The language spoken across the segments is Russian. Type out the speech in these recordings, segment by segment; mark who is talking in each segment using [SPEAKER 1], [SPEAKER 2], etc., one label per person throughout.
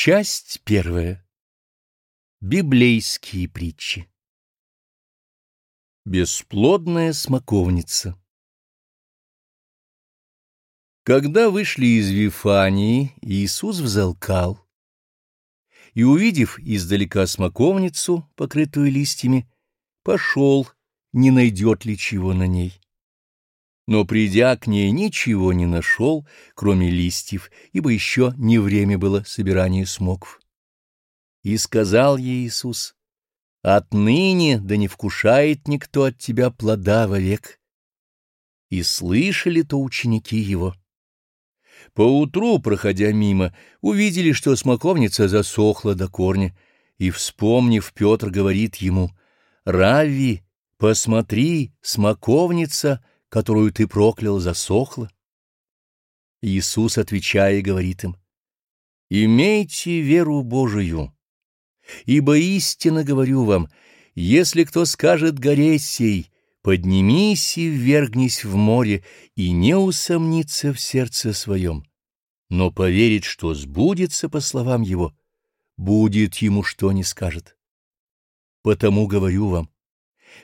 [SPEAKER 1] Часть первая. Библейские притчи. Бесплодная смоковница. Когда вышли из Вифании, Иисус взалкал, и, увидев издалека смоковницу, покрытую листьями, пошел, не найдет ли чего на ней но, придя к ней, ничего не нашел, кроме листьев, ибо еще не время было собирания смоков. И сказал ей Иисус, «Отныне да не вкушает никто от тебя плода вовек». И слышали то ученики его. Поутру, проходя мимо, увидели, что смоковница засохла до корня, и, вспомнив, Петр говорит ему, «Рави, посмотри, смоковница — которую ты проклял, засохла? Иисус, отвечая, говорит им, «Имейте веру Божию, ибо истинно говорю вам, если кто скажет горе сей, поднимись и ввергнись в море, и не усомнится в сердце своем, но поверит, что сбудется по словам его, будет ему что не скажет. Потому говорю вам,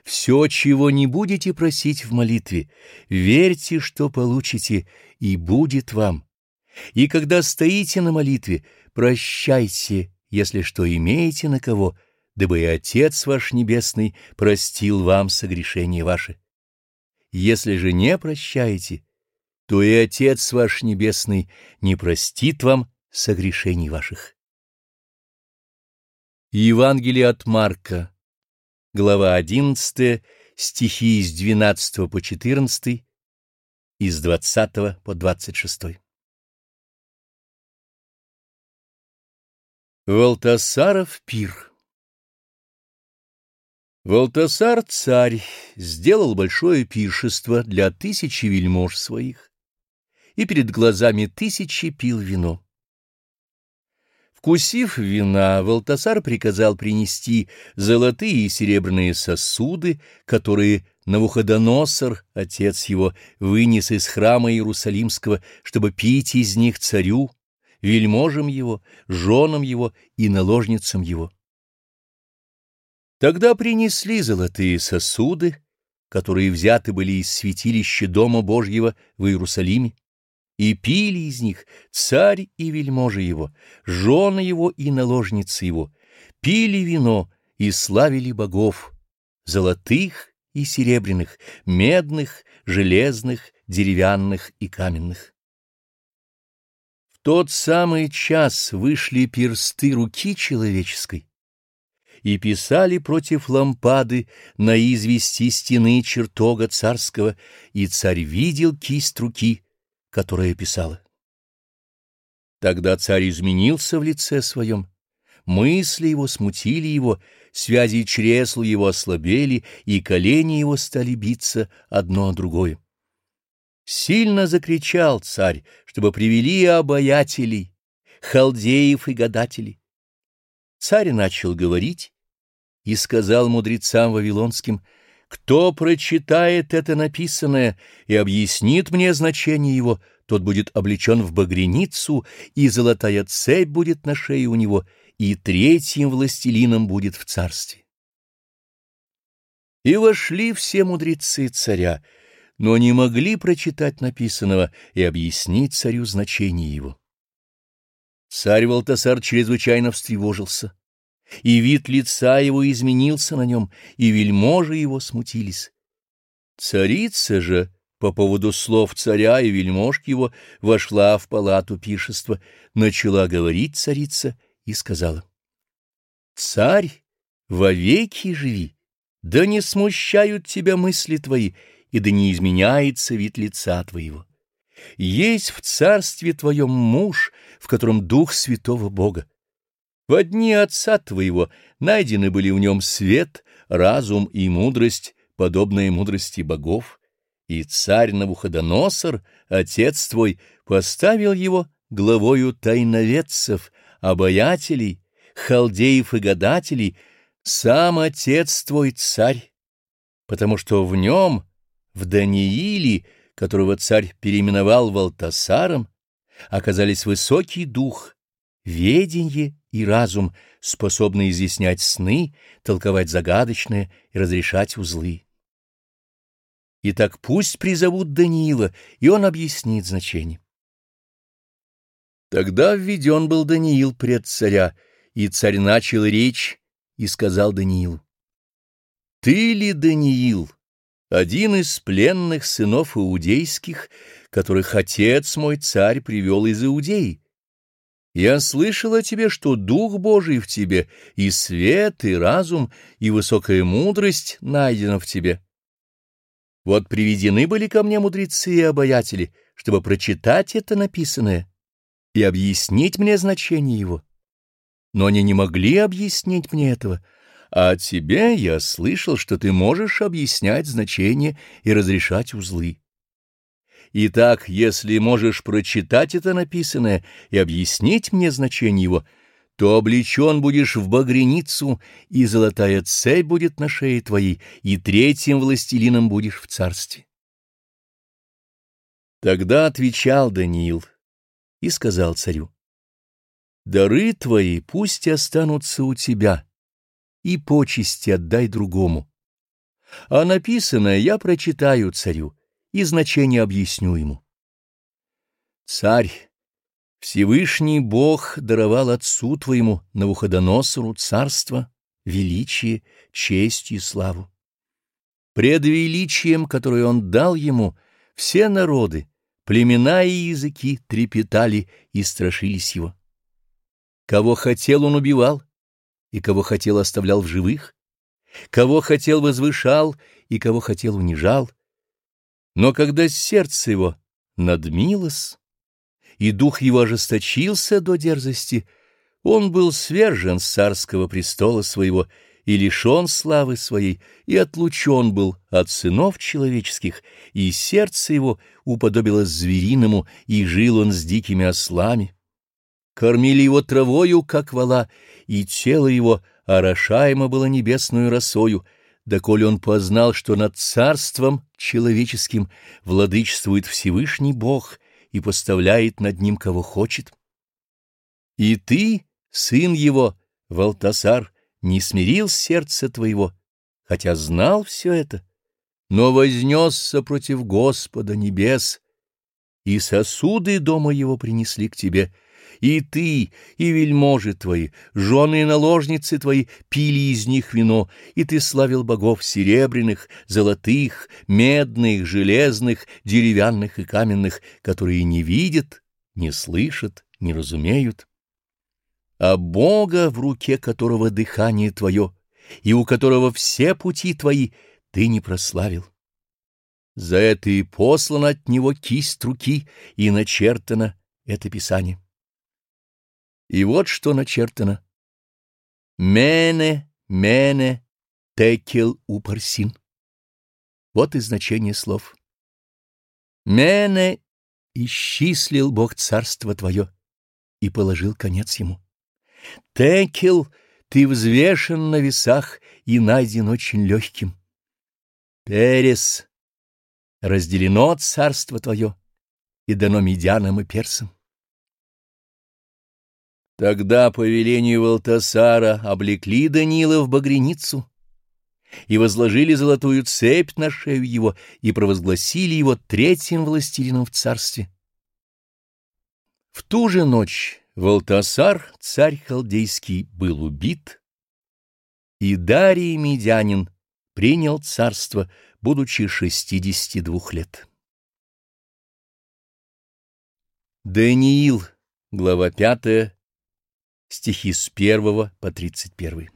[SPEAKER 1] все, чего не будете просить в молитве, верьте, что получите, и будет вам. И когда стоите на молитве, прощайте, если что имеете на кого, дабы и Отец ваш Небесный простил вам согрешения ваши. Если же не прощаете, то и Отец ваш Небесный не простит вам согрешений ваших. Евангелие от Марка глава 11, стихи с 12 по 14, из 20 по 26. Валтасаров пир Валтасар царь сделал большое пиршество для тысячи вельмож своих, и перед глазами тысячи пил вино. Вкусив вина, Валтасар приказал принести золотые и серебряные сосуды, которые Навуходоносор, отец его, вынес из храма Иерусалимского, чтобы пить из них царю, вельможам его, женам его и наложницам его. Тогда принесли золотые сосуды, которые взяты были из святилища Дома Божьего в Иерусалиме, и пили из них царь и вельможи его, жены его и наложницы его, пили вино и славили богов, золотых и серебряных, медных, железных, деревянных и каменных. В тот самый час вышли персты руки человеческой и писали против лампады на извести стены чертога царского, и царь видел кисть руки, которая писала. Тогда царь изменился в лице своем, мысли его смутили его, связи чресл его ослабели, и колени его стали биться одно о другое. Сильно закричал царь, чтобы привели обаятелей, халдеев и гадателей. Царь начал говорить и сказал мудрецам вавилонским — кто прочитает это написанное и объяснит мне значение его, тот будет облечен в багряницу, и золотая цепь будет на шее у него, и третьим властелином будет в царстве. И вошли все мудрецы царя, но не могли прочитать написанного и объяснить царю значение его. Царь Валтасар чрезвычайно встревожился и вид лица его изменился на нем, и вельможи его смутились. Царица же, по поводу слов царя и вельможки его, вошла в палату пишества, начала говорить царица и сказала, «Царь, вовеки живи, да не смущают тебя мысли твои, и да не изменяется вид лица твоего. Есть в царстве твоем муж, в котором дух святого Бога. В дни отца твоего найдены были в нем свет, разум и мудрость, подобные мудрости богов, и царь Навуходоносор, отец твой, поставил его главою тайноведцев, обаятелей, халдеев и гадателей, сам отец твой царь, потому что в нем, в Данииле, которого царь переименовал Валтасаром, оказались высокий дух, веденье и разум, способные изъяснять сны, толковать загадочное и разрешать узлы. Итак, пусть призовут Даниила, и он объяснит значение. Тогда введен был Даниил пред царя, и царь начал речь и сказал Даниилу, «Ты ли, Даниил, один из пленных сынов иудейских, которых отец мой царь привел из Иудеи? Я слышал о тебе, что Дух Божий в тебе, и свет, и разум, и высокая мудрость найдена в тебе. Вот приведены были ко мне мудрецы и обаятели, чтобы прочитать это написанное и объяснить мне значение его. Но они не могли объяснить мне этого, а от тебя я слышал, что ты можешь объяснять значение и разрешать узлы. Итак, если можешь прочитать это написанное и объяснить мне значение его, то облечен будешь в багряницу, и золотая цепь будет на шее твоей, и третьим властелином будешь в царстве. Тогда отвечал Даниил и сказал царю, «Дары твои пусть останутся у тебя, и почести отдай другому. А написанное я прочитаю царю, и значение объясню ему. Царь, Всевышний Бог даровал отцу твоему Навуходоносору царство, величие, честь и славу. Пред величием, которое он дал ему, все народы, племена и языки трепетали и страшились его. Кого хотел, он убивал, и кого хотел, оставлял в живых, кого хотел, возвышал, и кого хотел, унижал. Но когда сердце его надмилось, и дух его ожесточился до дерзости, он был свержен с царского престола своего и лишен славы своей, и отлучен был от сынов человеческих, и сердце его уподобилось звериному, и жил он с дикими ослами. Кормили его травою, как вала, и тело его орошаемо было небесную росою, доколе он познал, что над царством человеческим владычествует Всевышний Бог и поставляет над ним кого хочет. И ты, сын его, Валтасар, не смирил сердце твоего, хотя знал все это, но вознесся против Господа небес, и сосуды дома его принесли к тебе — и ты, и вельможи твои, жены и наложницы твои пили из них вино, и ты славил богов серебряных, золотых, медных, железных, деревянных и каменных, которые не видят, не слышат, не разумеют. А Бога, в руке которого дыхание твое, и у которого все пути твои, ты не прославил. За это и послана от него кисть руки, и начертано это писание. И вот что начертано. Мене, мене, текел упарсин. Вот и значение слов. Мене исчислил Бог царство твое и положил конец ему. Текел, ты взвешен на весах и найден очень легким. Перес, разделено царство твое и дано медянам и персам. Тогда по велению Валтасара облекли Данила в багряницу и возложили золотую цепь на шею его и провозгласили его третьим властелином в царстве. В ту же ночь Валтасар, царь халдейский, был убит, и Дарий Медянин принял царство, будучи шестидесяти двух лет. Даниил, глава пятая, стихи с первого по тридцать первый.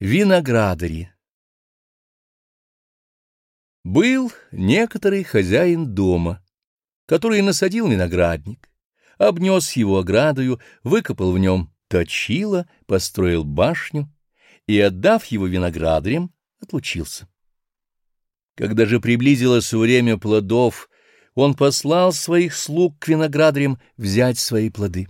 [SPEAKER 1] Виноградари Был некоторый хозяин дома, который насадил виноградник, обнес его оградою, выкопал в нем точило, построил башню и, отдав его виноградарям, отлучился. Когда же приблизилось время плодов, он послал своих слуг к виноградарям взять свои плоды.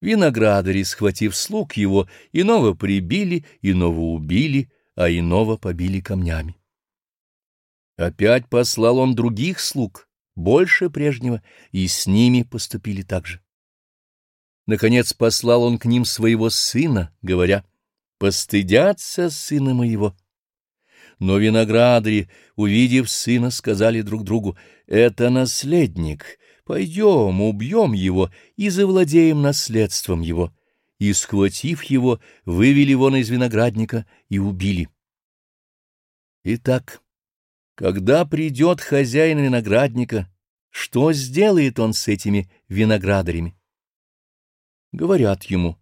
[SPEAKER 1] Виноградари, схватив слуг его, иного прибили, иного убили, а иного побили камнями. Опять послал он других слуг, больше прежнего, и с ними поступили так же. Наконец послал он к ним своего сына, говоря, «Постыдятся сына моего». Но виноградари, увидев сына, сказали друг другу, «Это наследник, пойдем, убьем его и завладеем наследством его». И, схватив его, вывели вон из виноградника и убили. Итак, когда придет хозяин виноградника, что сделает он с этими виноградарями? Говорят ему,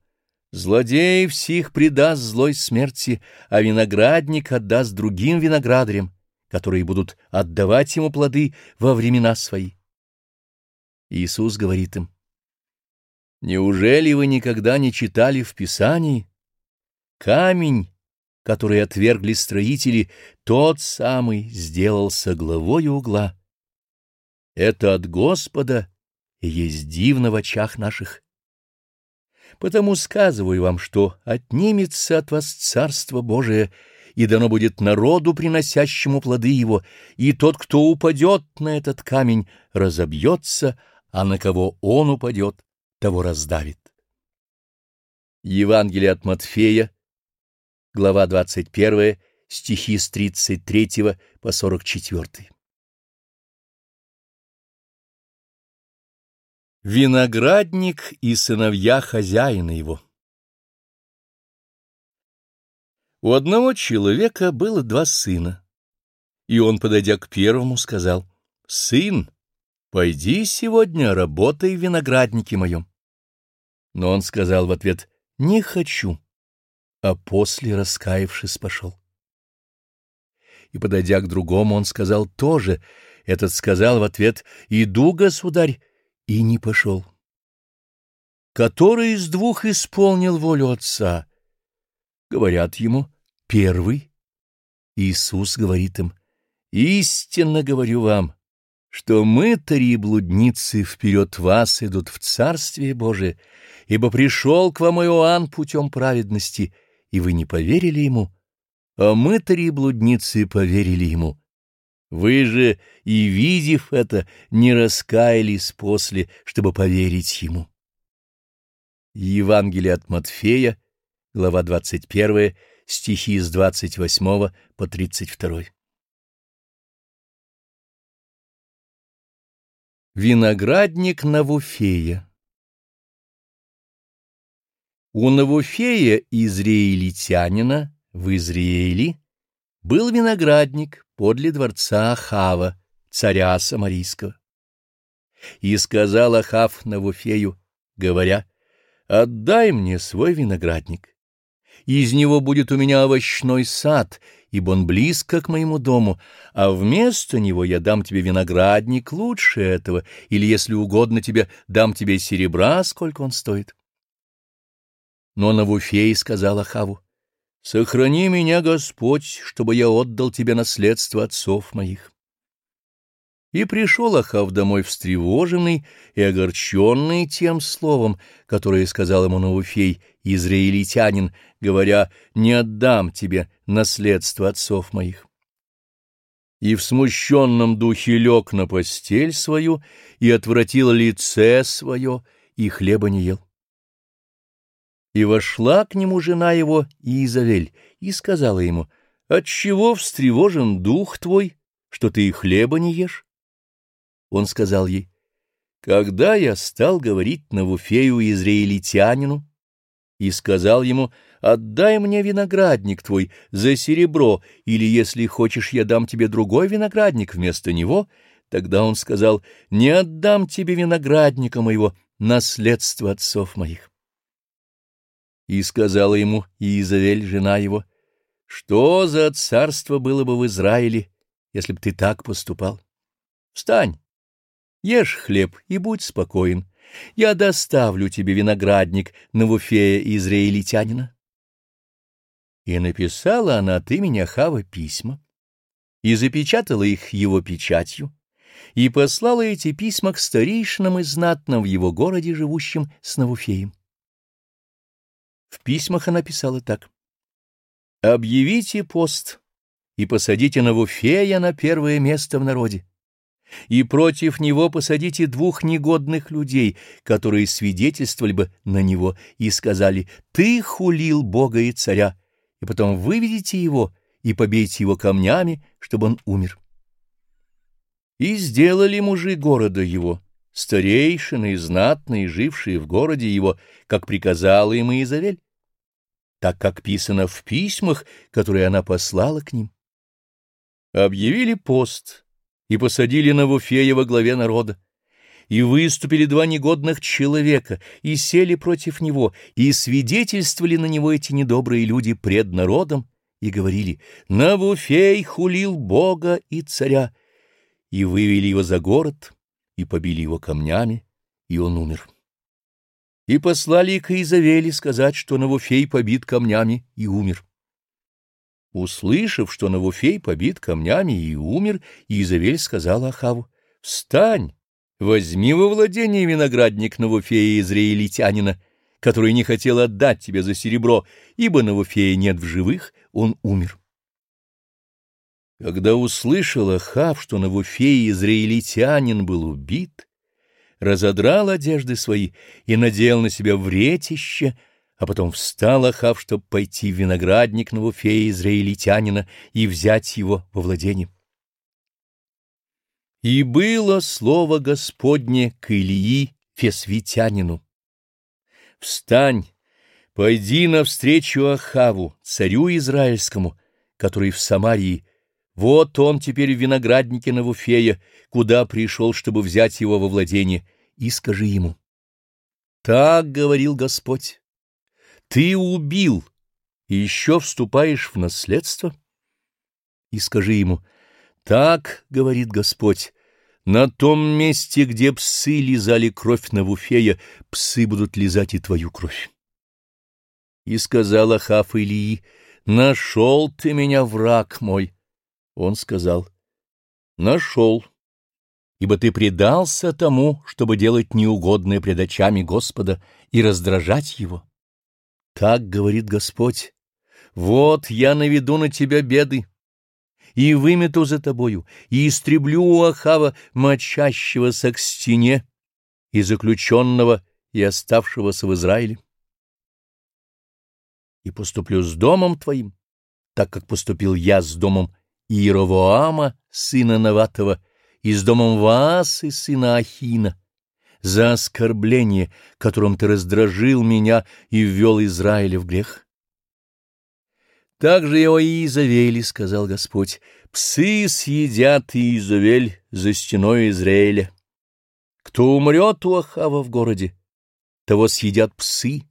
[SPEAKER 1] злодей всех предаст злой смерти, а виноградник отдаст другим виноградарям, которые будут отдавать ему плоды во времена свои. Иисус говорит им, «Неужели вы никогда не читали в Писании? Камень, который отвергли строители, тот самый сделался главой угла. Это от Господа есть дивно в очах наших». Потому сказываю вам, что отнимется от вас Царство Божие, и дано будет народу, приносящему плоды его, и тот, кто упадет на этот камень, разобьется, а на кого он упадет, того раздавит. Евангелие от Матфея, глава 21, стихи с 33 по 44. Виноградник и сыновья хозяина его У одного человека было два сына, и он, подойдя к первому, сказал, «Сын, пойди сегодня, работай в винограднике моем». Но он сказал в ответ, «Не хочу», а после, раскаявшись, пошел. И, подойдя к другому, он сказал тоже, этот сказал в ответ, «Иду, государь, и не пошел. Который из двух исполнил волю Отца? Говорят ему, первый. Иисус говорит им, истинно говорю вам, что мы, три блудницы, вперед вас идут в Царствие Божие, ибо пришел к вам Иоанн путем праведности, и вы не поверили ему, а мы, три блудницы, поверили ему. Вы же, и видев это, не раскаялись после, чтобы поверить ему. Евангелие от Матфея, глава 21, стихи с 28 по 32. Виноградник Навуфея У Навуфея, израильтянина, в Израиле, был виноградник, подле дворца Ахава, царя Самарийского. И сказал Ахав Навуфею, говоря, «Отдай мне свой виноградник. Из него будет у меня овощной сад, ибо он близко к моему дому, а вместо него я дам тебе виноградник лучше этого, или, если угодно тебе, дам тебе серебра, сколько он стоит». Но Навуфей сказал Ахаву, Сохрани меня, Господь, чтобы я отдал тебе наследство отцов моих. И пришел Ахав домой встревоженный и огорченный тем словом, которое сказал ему Науфей, израильтянин, говоря, «Не отдам тебе наследство отцов моих». И в смущенном духе лег на постель свою и отвратил лице свое, и хлеба не ел. И вошла к нему жена его, Иезавель, и сказала ему, «Отчего встревожен дух твой, что ты и хлеба не ешь?» Он сказал ей, «Когда я стал говорить Навуфею израильтянину, и сказал ему, «Отдай мне виноградник твой за серебро, или, если хочешь, я дам тебе другой виноградник вместо него», тогда он сказал, «Не отдам тебе виноградника моего, наследство отцов моих». И сказала ему Иезавель, жена его, «Что за царство было бы в Израиле, если бы ты так поступал? Встань, ешь хлеб и будь спокоен. Я доставлю тебе виноградник Навуфея израильтянина». И написала она от имени Хава письма, и запечатала их его печатью, и послала эти письма к старейшинам и знатным в его городе, живущим с Навуфеем. В письмах она писала так. «Объявите пост и посадите Навуфея на первое место в народе. и против него посадите двух негодных людей, которые свидетельствовали бы на него и сказали «Ты хулил Бога и царя», и потом выведите его и побейте его камнями, чтобы он умер. И сделали мужи города его, старейшины и знатные, жившие в городе его, как приказала им Иезавель, так как писано в письмах, которые она послала к ним. Объявили пост и посадили Навуфея во главе народа. И выступили два негодных человека, и сели против него, и свидетельствовали на него эти недобрые люди пред народом, и говорили «Навуфей хулил Бога и царя», и вывели его за город, и побили его камнями, и он умер. И послали к Изавели сказать, что Навуфей побит камнями и умер. Услышав, что Навуфей побит камнями и умер, Изавель сказала Ахаву, «Встань, возьми во владение виноградник Навуфея израильтянина, который не хотел отдать тебе за серебро, ибо Навуфея нет в живых, он умер». Когда услышал Ахав, что Навуфей израильтянин был убит, разодрал одежды свои и надел на себя вретище, а потом встал Ахав, чтобы пойти в виноградник Навуфея израильтянина и взять его во владение. И было слово Господне к Илии Фесвитянину. «Встань, пойди навстречу Ахаву, царю израильскому, который в Самарии. Вот он теперь в винограднике Навуфея, куда пришел, чтобы взять его во владение, и скажи ему. Так говорил Господь. Ты убил и еще вступаешь в наследство? И скажи ему, так, говорит Господь, на том месте, где псы лизали кровь Навуфея, псы будут лизать и твою кровь. И сказал Ахав Илии, нашел ты меня, враг мой. Он сказал, нашел, ибо ты предался тому, чтобы делать неугодное пред очами Господа и раздражать его. Так говорит Господь, вот я наведу на тебя беды, и вымету за тобою, и истреблю у Ахава мочащегося к стене и заключенного и оставшегося в Израиле. И поступлю с домом твоим, так как поступил я с домом Иеровоама, сына Наватова, и с домом Ваасы, сына Ахина, за оскорбление, которым ты раздражил меня и ввел Израиля в грех. «Так же его и Изавели, — сказал Господь, — псы съедят и Изавель за стеной Израиля. Кто умрет у Ахава в городе, того съедят псы,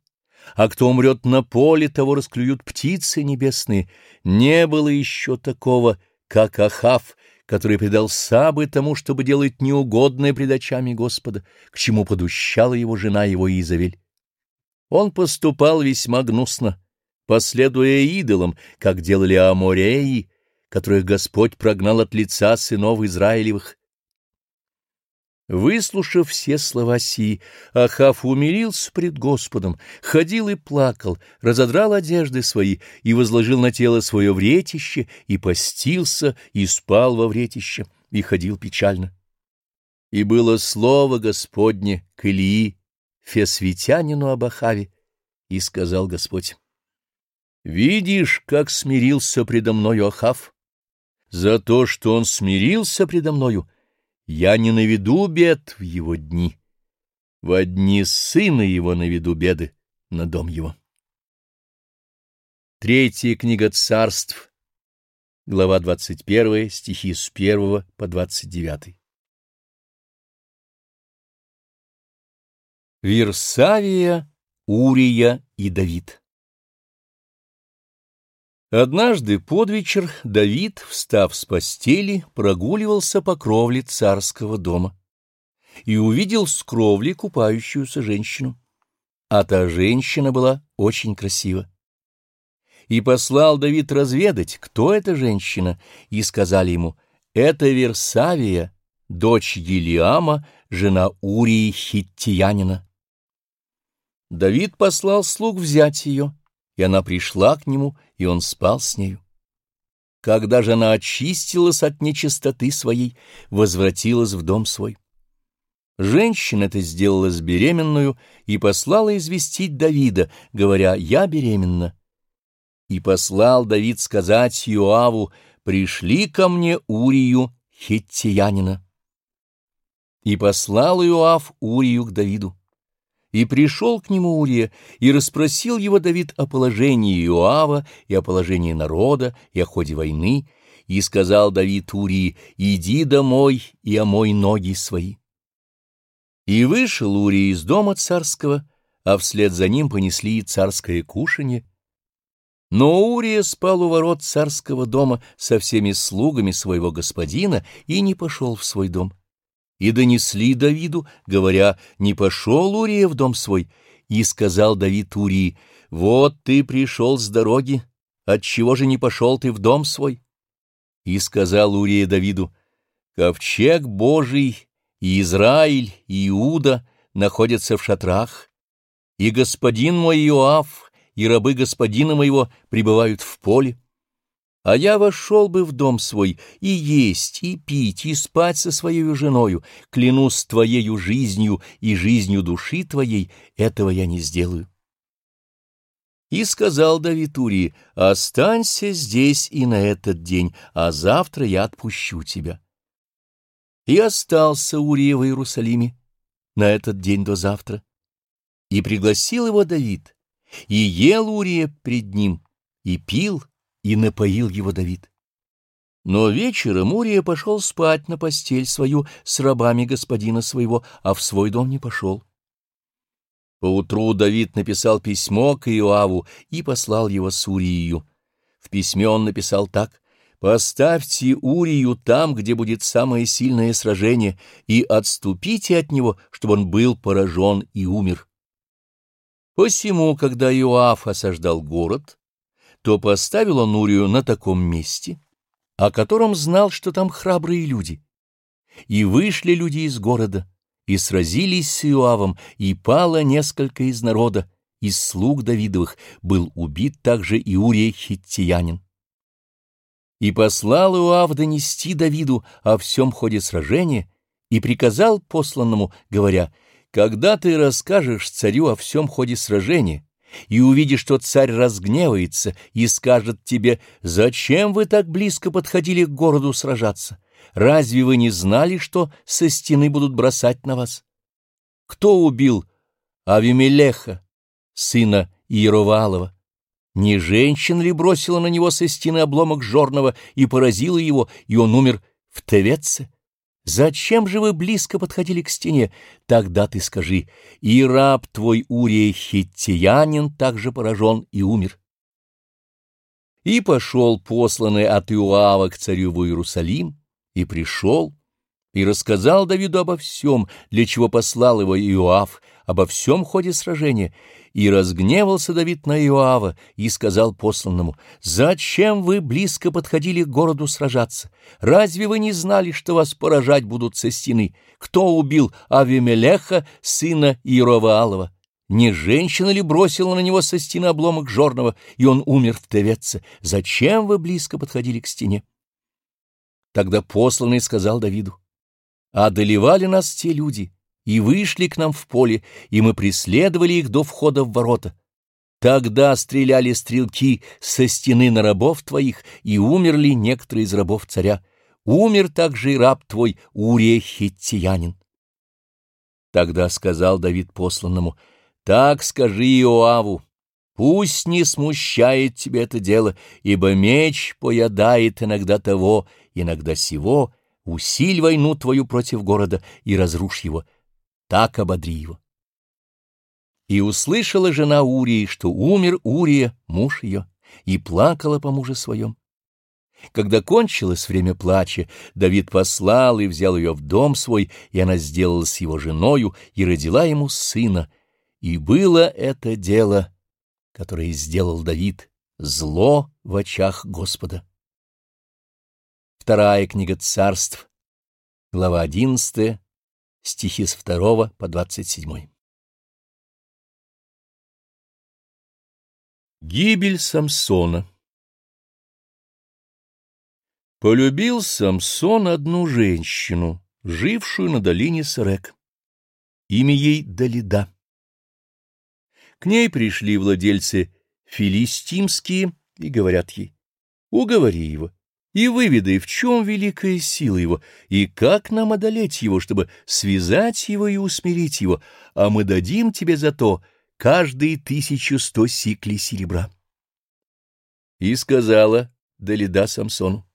[SPEAKER 1] а кто умрет на поле, того расклюют птицы небесные. Не было еще такого, как Ахав, который предал Сабы тому, чтобы делать неугодное пред очами Господа, к чему подущала его жена его Изавель. Он поступал весьма гнусно, последуя идолам, как делали Амореи, которых Господь прогнал от лица сынов Израилевых. Выслушав все слова сии, Ахав умирился пред Господом, ходил и плакал, разодрал одежды свои и возложил на тело свое вретище, и постился, и спал во вретище, и ходил печально. И было слово Господне к Илии, фесвитянину об Ахаве, и сказал Господь, «Видишь, как смирился предо мною Ахав? За то, что он смирился предо мною, — я не наведу бед в его дни. В дни сына его наведу беды на дом его. Третья книга царств, глава 21, стихи с 1 по 29. Версавия, Урия и Давид Однажды под вечер Давид, встав с постели, прогуливался по кровле царского дома и увидел с кровли купающуюся женщину. А та женщина была очень красива. И послал Давид разведать, кто эта женщина, и сказали ему, «Это Версавия, дочь Елиама, жена Урии Хиттиянина». Давид послал слуг взять ее, и она пришла к нему, и он спал с нею. когда же она очистилась от нечистоты своей, возвратилась в дом свой. Женщина это сделала с беременную и послала известить Давида, говоря «Я беременна». И послал Давид сказать Иоаву «Пришли ко мне Урию, хиттиянина». И послал Иоав Урию к Давиду. И пришел к нему Урия, и расспросил его Давид о положении Иоава, и о положении народа, и о ходе войны, и сказал Давид Урии, «Иди домой и омой ноги свои». И вышел Урия из дома царского, а вслед за ним понесли и царское кушанье. Но Урия спал у ворот царского дома со всеми слугами своего господина и не пошел в свой дом и донесли Давиду, говоря, «Не пошел Урия в дом свой». И сказал Давид Урии, «Вот ты пришел с дороги, отчего же не пошел ты в дом свой?» И сказал Урия Давиду, «Ковчег Божий и Израиль и Иуда находятся в шатрах, и господин мой Иоав и рабы господина моего пребывают в поле». А я вошел бы в дом свой и есть, и пить, и спать со своей женою, клянусь твоею жизнью и жизнью души твоей, этого я не сделаю. И сказал Давид Урии, останься здесь и на этот день, а завтра я отпущу тебя. И остался Урия в Иерусалиме на этот день до завтра. И пригласил его Давид, и ел Урия пред ним, и пил, и напоил его Давид. Но вечером Урия пошел спать на постель свою с рабами господина своего, а в свой дом не пошел. Поутру Давид написал письмо к Иоаву и послал его с Урией. В письме он написал так «Поставьте Урию там, где будет самое сильное сражение, и отступите от него, чтобы он был поражен и умер». Посему, когда Иоав осаждал город, то поставил он Урию на таком месте, о котором знал, что там храбрые люди. И вышли люди из города, и сразились с Иоавом, и пало несколько из народа, из слуг Давидовых, был убит также и Урия хиттиянин. И послал Иоав донести Давиду о всем ходе сражения, и приказал посланному, говоря, «Когда ты расскажешь царю о всем ходе сражения, и увидишь, что царь разгневается и скажет тебе, «Зачем вы так близко подходили к городу сражаться? Разве вы не знали, что со стены будут бросать на вас?» Кто убил Авимелеха, сына Иеровалова? Не женщина ли бросила на него со стены обломок жорного и поразила его, и он умер в Тевеце? Зачем же вы близко подходили к стене? Тогда ты скажи, и раб твой Урия Хиттиянин также поражен и умер. И пошел посланный от Иоава к царю в Иерусалим, и пришел, и рассказал Давиду обо всем, для чего послал его Иоав, обо всем ходе сражения, и разгневался Давид на Иоава и сказал посланному, «Зачем вы близко подходили к городу сражаться? Разве вы не знали, что вас поражать будут со стены? Кто убил Авимелеха, сына Иероваалова? Не женщина ли бросила на него со стены обломок жорного, и он умер в Тевеце? Зачем вы близко подходили к стене?» Тогда посланный сказал Давиду, «Одолевали нас те люди» и вышли к нам в поле, и мы преследовали их до входа в ворота. Тогда стреляли стрелки со стены на рабов твоих, и умерли некоторые из рабов царя. Умер также и раб твой Урия Хиттиянин. Тогда сказал Давид посланному, «Так скажи Иоаву, пусть не смущает тебя это дело, ибо меч поядает иногда того, иногда сего, усиль войну твою против города и разрушь его» так ободри его. И услышала жена Урии, что умер Урия, муж ее, и плакала по муже своем. Когда кончилось время плача, Давид послал и взял ее в дом свой, и она сделалась его женою и родила ему сына. И было это дело, которое сделал Давид, зло в очах Господа. Вторая книга царств, глава одиннадцатая, стихи с 2 по 27. Гибель Самсона Полюбил Самсон одну женщину, жившую на долине Сарек. Имя ей Далида. К ней пришли владельцы филистимские и говорят ей, «Уговори его, и выведай, в чем великая сила его, и как нам одолеть его, чтобы связать его и усмирить его, а мы дадим тебе за то каждые тысячу сто сиклей серебра». И сказала Далида Самсону,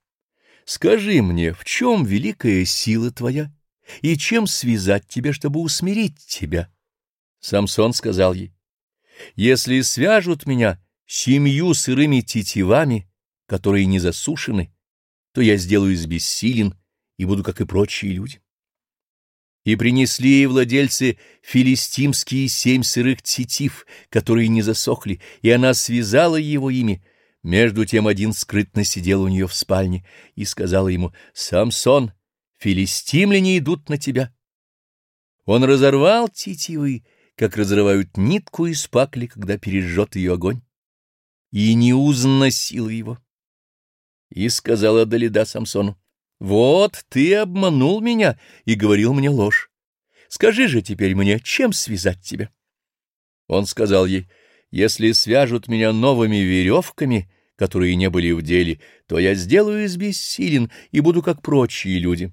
[SPEAKER 1] «Скажи мне, в чем великая сила твоя, и чем связать тебя, чтобы усмирить тебя?» Самсон сказал ей, «Если свяжут меня семью сырыми тетивами, которые не засушены, то я сделаюсь бессилен и буду, как и прочие люди. И принесли ей владельцы филистимские семь сырых тетив, которые не засохли, и она связала его ими. Между тем один скрытно сидел у нее в спальне и сказала ему, «Самсон, филистимляне идут на тебя». Он разорвал тетивы, как разрывают нитку из пакли, когда пережжет ее огонь, и не узнана сила его. И сказала Далида Самсону, «Вот ты обманул меня и говорил мне ложь. Скажи же теперь мне, чем связать тебя?» Он сказал ей, «Если свяжут меня новыми веревками, которые не были в деле, то я сделаюсь бессилен и буду как прочие люди».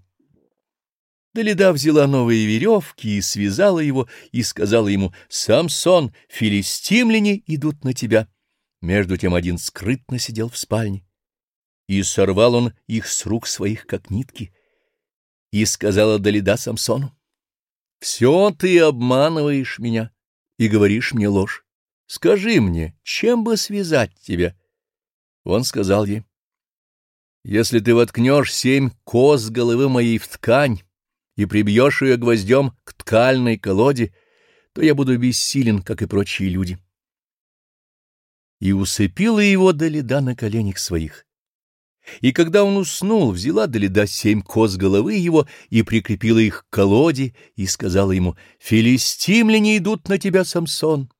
[SPEAKER 1] Далида взяла новые веревки и связала его, и сказала ему, «Самсон, филистимляне идут на тебя». Между тем один скрытно сидел в спальне и сорвал он их с рук своих, как нитки. И сказала Далида Самсону, «Все ты обманываешь меня и говоришь мне ложь. Скажи мне, чем бы связать тебя?» Он сказал ей, «Если ты воткнешь семь коз головы моей в ткань и прибьешь ее гвоздем к ткальной колоде, то я буду бессилен, как и прочие люди». И усыпила его Далида на коленях своих и когда он уснул, взяла Далида семь коз головы его и прикрепила их к колоде, и сказала ему, «Филистимляне идут на тебя, Самсон».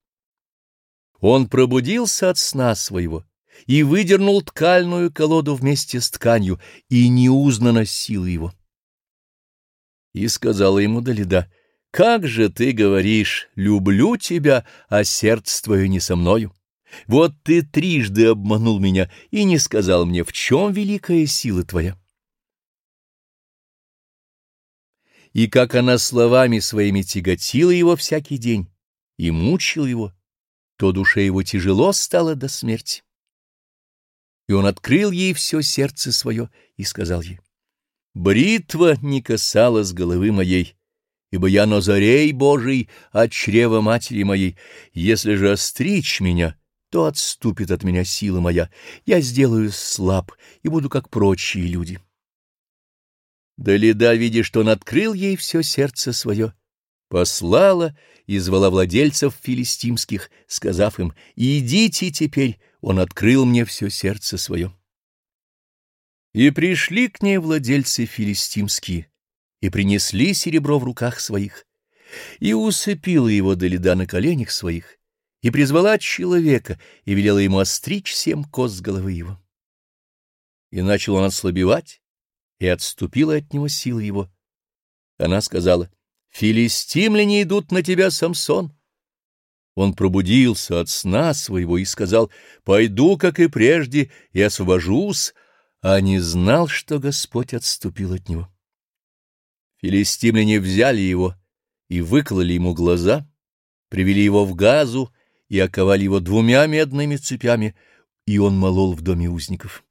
[SPEAKER 1] Он пробудился от сна своего и выдернул ткальную колоду вместе с тканью, и неузнана сила его. И сказала ему Далида, «Как же ты говоришь, люблю тебя, а сердце твое не со мною?» Вот ты трижды обманул меня и не сказал мне, в чем великая сила твоя. И как она словами своими тяготила его всякий день и мучил его, то душе его тяжело стало до смерти. И он открыл ей все сердце свое и сказал ей, «Бритва не касалась головы моей, ибо я Назарей Божий от чрева матери моей, если же остричь меня» то отступит от меня сила моя, я сделаю слаб и буду как прочие люди. Далида, видя, что он открыл ей все сердце свое, послала и звала владельцев филистимских, сказав им, «Идите теперь, он открыл мне все сердце свое». И пришли к ней владельцы филистимские, и принесли серебро в руках своих, и усыпила его Далида на коленях своих, и призвала человека, и велела ему остричь семь коз с головы его. И начал он ослабевать, и отступила от него сила его. Она сказала, «Филистимляне идут на тебя, Самсон». Он пробудился от сна своего и сказал, «Пойду, как и прежде, и освобожусь», а не знал, что Господь отступил от него. Филистимляне взяли его и выкололи ему глаза, привели его в газу и оковали его двумя медными цепями, и он молол в доме узников.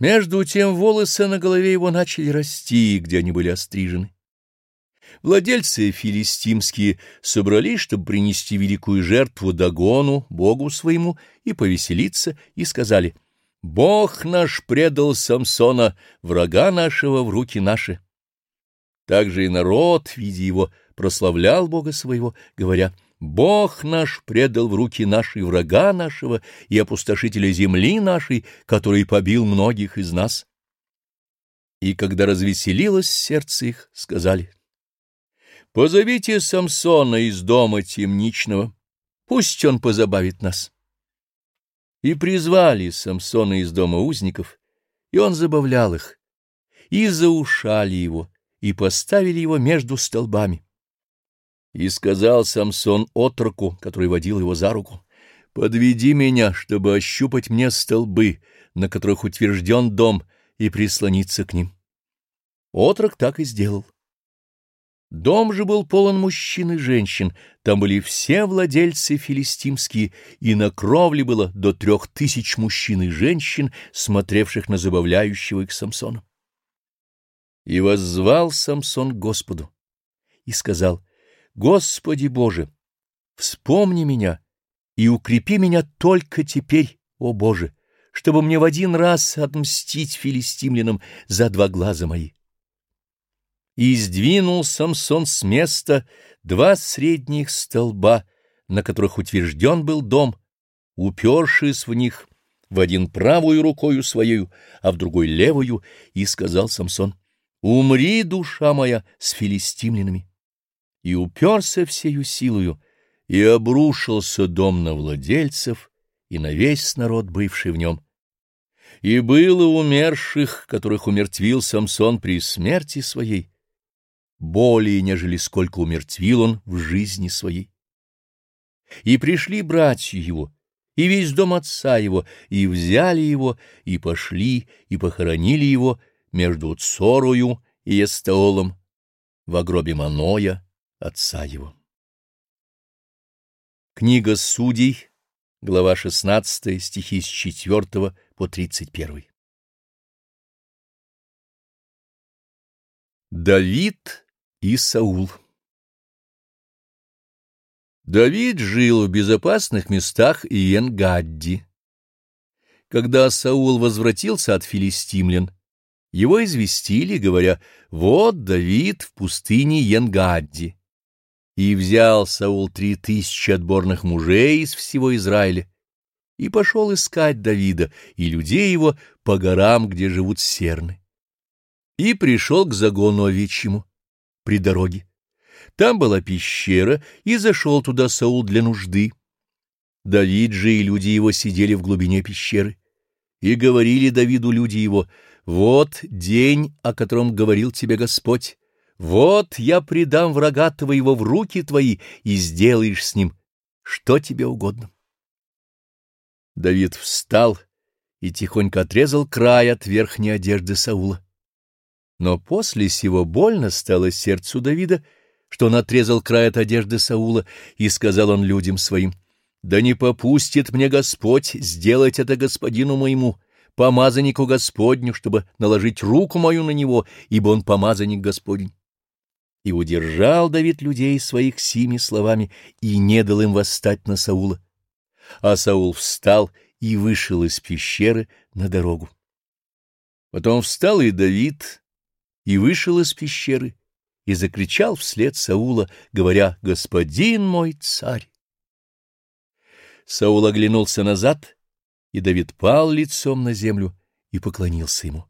[SPEAKER 1] Между тем волосы на голове его начали расти, где они были острижены. Владельцы филистимские собрались, чтобы принести великую жертву Дагону, богу своему, и повеселиться, и сказали, «Бог наш предал Самсона, врага нашего в руки наши». Также и народ, видя его, прославлял бога своего, говоря, — Бог наш предал в руки нашей врага нашего и опустошителя земли нашей, который побил многих из нас. И когда развеселилось сердце их, сказали, «Позовите Самсона из дома темничного, пусть он позабавит нас». И призвали Самсона из дома узников, и он забавлял их, и заушали его, и поставили его между столбами. И сказал Самсон отроку, который водил его за руку, «Подведи меня, чтобы ощупать мне столбы, на которых утвержден дом, и прислониться к ним». Отрок так и сделал. Дом же был полон мужчин и женщин, там были все владельцы филистимские, и на кровле было до трех тысяч мужчин и женщин, смотревших на забавляющего их Самсона. И воззвал Самсон Господу и сказал, «Господи Боже, вспомни меня и укрепи меня только теперь, о Боже, чтобы мне в один раз отмстить филистимлянам за два глаза мои». И сдвинул Самсон с места два средних столба, на которых утвержден был дом, упершись в них в один правую рукою своею, а в другой левую, и сказал Самсон, «Умри, душа моя, с филистимлянами!» И уперся всею силою, и обрушился дом на владельцев и на весь народ, бывший в нем. И было умерших, которых умертвил Самсон при смерти своей, более, нежели сколько умертвил он в жизни своей. И пришли братья его, и весь дом отца его, и взяли его, и пошли, и похоронили его между Цорою и Эстеолом в гробе Маноя, отца его. Книга Судей, глава 16, стихи с 4 по 31. Давид и Саул. Давид жил в безопасных местах Иен-Гадди. Когда Саул возвратился от филистимлян, его известили, говоря, «Вот Давид в пустыне Янгадди». И взял Саул три тысячи отборных мужей из всего Израиля и пошел искать Давида и людей его по горам, где живут серны. И пришел к загону овечьему при дороге. Там была пещера, и зашел туда Саул для нужды. Давид же и люди его сидели в глубине пещеры. И говорили Давиду люди его, «Вот день, о котором говорил тебе Господь. Вот я предам врага твоего в руки твои, и сделаешь с ним, что тебе угодно». Давид встал и тихонько отрезал край от верхней одежды Саула. Но после сего больно стало сердцу Давида, что он отрезал край от одежды Саула, и сказал он людям своим, «Да не попустит мне Господь сделать это господину моему, помазаннику Господню, чтобы наложить руку мою на него, ибо он помазанник Господень». И удержал Давид людей своих сими словами и не дал им восстать на Саула. А Саул встал и вышел из пещеры на дорогу. Потом встал и Давид, и вышел из пещеры, и закричал вслед Саула, говоря, «Господин мой царь!» Саул оглянулся назад, и Давид пал лицом на землю и поклонился ему.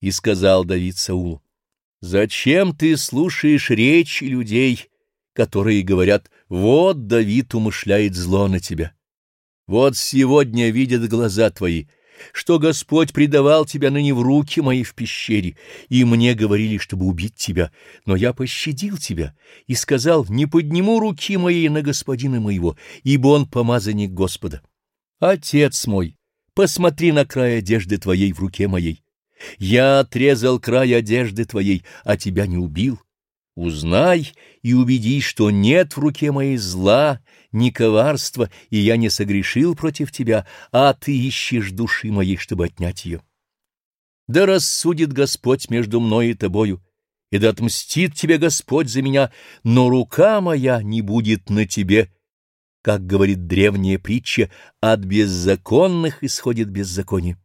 [SPEAKER 1] И сказал Давид Саулу, «Зачем ты слушаешь речи людей, которые говорят, вот Давид умышляет зло на тебя? Вот сегодня видят глаза твои, что Господь предавал тебя ныне в руки мои в пещере, и мне говорили, чтобы убить тебя, но я пощадил тебя и сказал, не подниму руки моей на господина моего, ибо он помазанник Господа. Отец мой, посмотри на край одежды твоей в руке моей. Я отрезал край одежды твоей, а тебя не убил. Узнай и убедись, что нет в руке моей зла, ни коварства, и я не согрешил против тебя, а ты ищешь души моей, чтобы отнять ее. Да рассудит Господь между мной и тобою, и да отмстит тебе Господь за меня, но рука моя не будет на тебе, как говорит древняя притча, от беззаконных исходит беззаконие,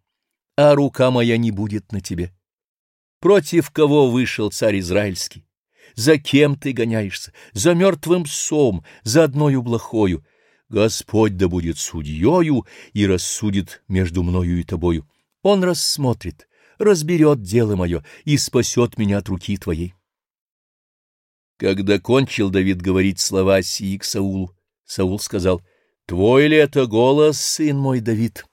[SPEAKER 1] а рука моя не будет на тебе. Против кого вышел царь Израильский? За кем ты гоняешься? За мертвым псом, за одною блохою. Господь да будет судьею и рассудит между мною и тобою. Он рассмотрит, разберет дело мое и спасет меня от руки твоей. Когда кончил Давид говорить слова сии к Саулу, Саул сказал, «Твой ли это голос, сын мой Давид?»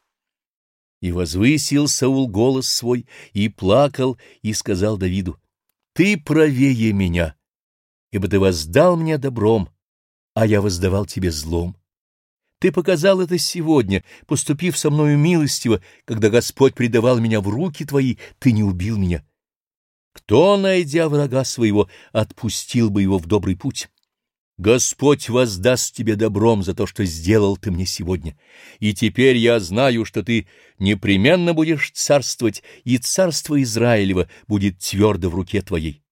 [SPEAKER 1] И возвысил Саул голос свой, и плакал, и сказал Давиду, «Ты правее меня, ибо ты воздал мне добром, а я воздавал тебе злом. Ты показал это сегодня, поступив со мною милостиво, когда Господь предавал меня в руки твои, ты не убил меня. Кто, найдя врага своего, отпустил бы его в добрый путь? Господь воздаст тебе добром за то, что сделал ты мне сегодня. И теперь я знаю, что ты непременно будешь царствовать, и царство Израилева будет твердо в руке твоей.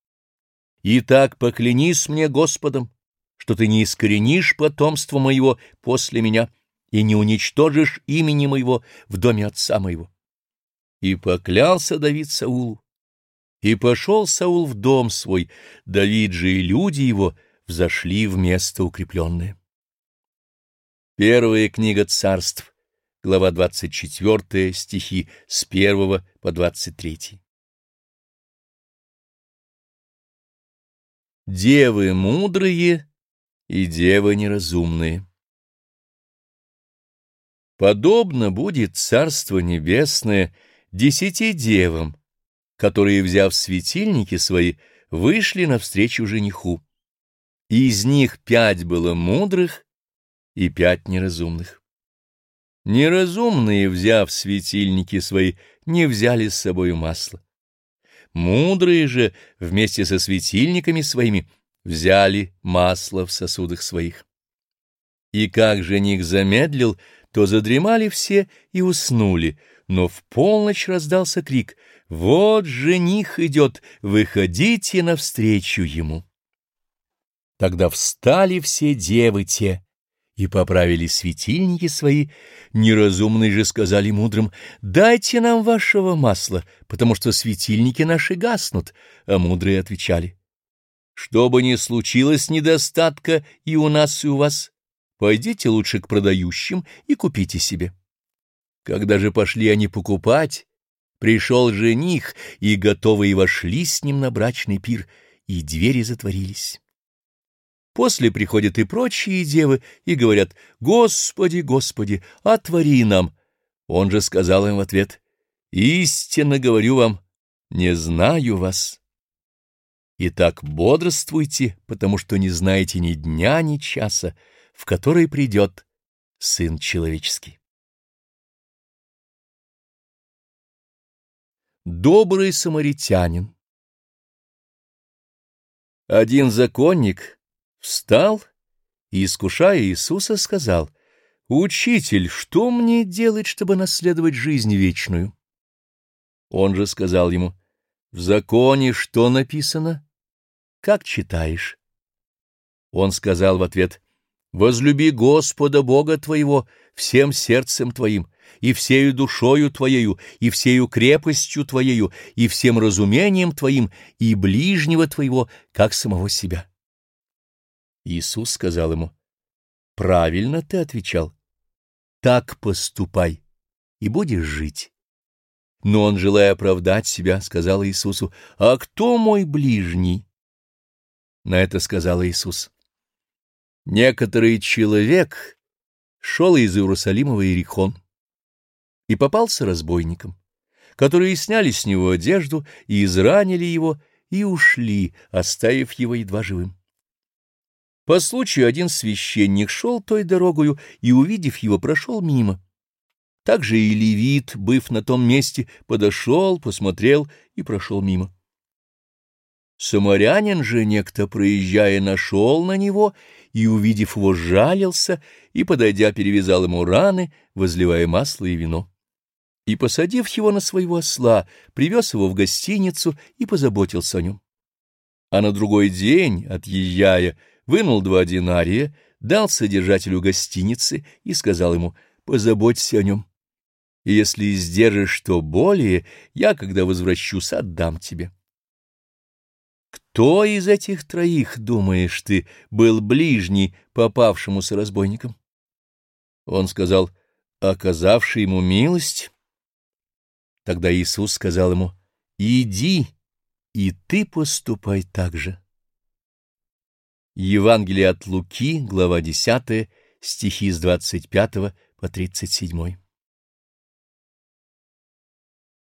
[SPEAKER 1] Итак, поклянись мне Господом, что ты не искоренишь потомство моего после меня и не уничтожишь имени моего в доме отца моего. И поклялся Давид Саулу. И пошел Саул в дом свой, Давид же и люди его — взошли в место укрепленное. Первая книга царств, глава 24, стихи с 1 по 23. Девы мудрые и девы неразумные. Подобно будет Царство Небесное десяти девам, которые, взяв светильники свои, вышли навстречу жениху и из них пять было мудрых и пять неразумных. Неразумные, взяв светильники свои, не взяли с собою масло. Мудрые же вместе со светильниками своими взяли масло в сосудах своих. И как жених замедлил, то задремали все и уснули, но в полночь раздался крик «Вот жених идет, выходите навстречу ему!» Тогда встали все девы те и поправили светильники свои. Неразумные же сказали мудрым, «Дайте нам вашего масла, потому что светильники наши гаснут». А мудрые отвечали, «Что бы ни случилось недостатка и у нас, и у вас, пойдите лучше к продающим и купите себе». Когда же пошли они покупать, пришел жених, и готовые вошли с ним на брачный пир, и двери затворились. После приходят и прочие девы и говорят «Господи, Господи, отвори нам!» Он же сказал им в ответ «Истинно говорю вам, не знаю вас». Итак, бодрствуйте, потому что не знаете ни дня, ни часа, в который придет Сын Человеческий. Добрый самаритянин Один законник — Встал и, искушая Иисуса, сказал, «Учитель, что мне делать, чтобы наследовать жизнь вечную?» Он же сказал ему, «В законе что написано? Как читаешь?» Он сказал в ответ, «Возлюби Господа Бога твоего всем сердцем твоим, и всею душою твоею, и всею крепостью твоею, и всем разумением твоим, и ближнего твоего, как самого себя». Иисус сказал ему, «Правильно ты отвечал. Так поступай, и будешь жить». Но он, желая оправдать себя, сказал Иисусу, «А кто мой ближний?» На это сказал Иисус, «Некоторый человек шел из Иерусалима в Иерихон и попался разбойникам, которые сняли с него одежду и изранили его, и ушли, оставив его едва живым. По случаю один священник шел той дорогою и, увидев его, прошел мимо. Также и левит, быв на том месте, подошел, посмотрел и прошел мимо. Самарянин же некто, проезжая, нашел на него и, увидев его, жалился и, подойдя, перевязал ему раны, возливая масло и вино. И, посадив его на своего осла, привез его в гостиницу и позаботился о нем. А на другой день, отъезжая, вынул два динария, дал содержателю гостиницы и сказал ему «позаботься о нем». И если сдержишь что более, я, когда возвращусь, отдам тебе. Кто из этих троих, думаешь ты, был ближний попавшемуся разбойникам? Он сказал, оказавший ему милость. Тогда Иисус сказал ему, иди, и ты поступай так же. Евангелие от Луки, глава 10, стихи с 25 по 37.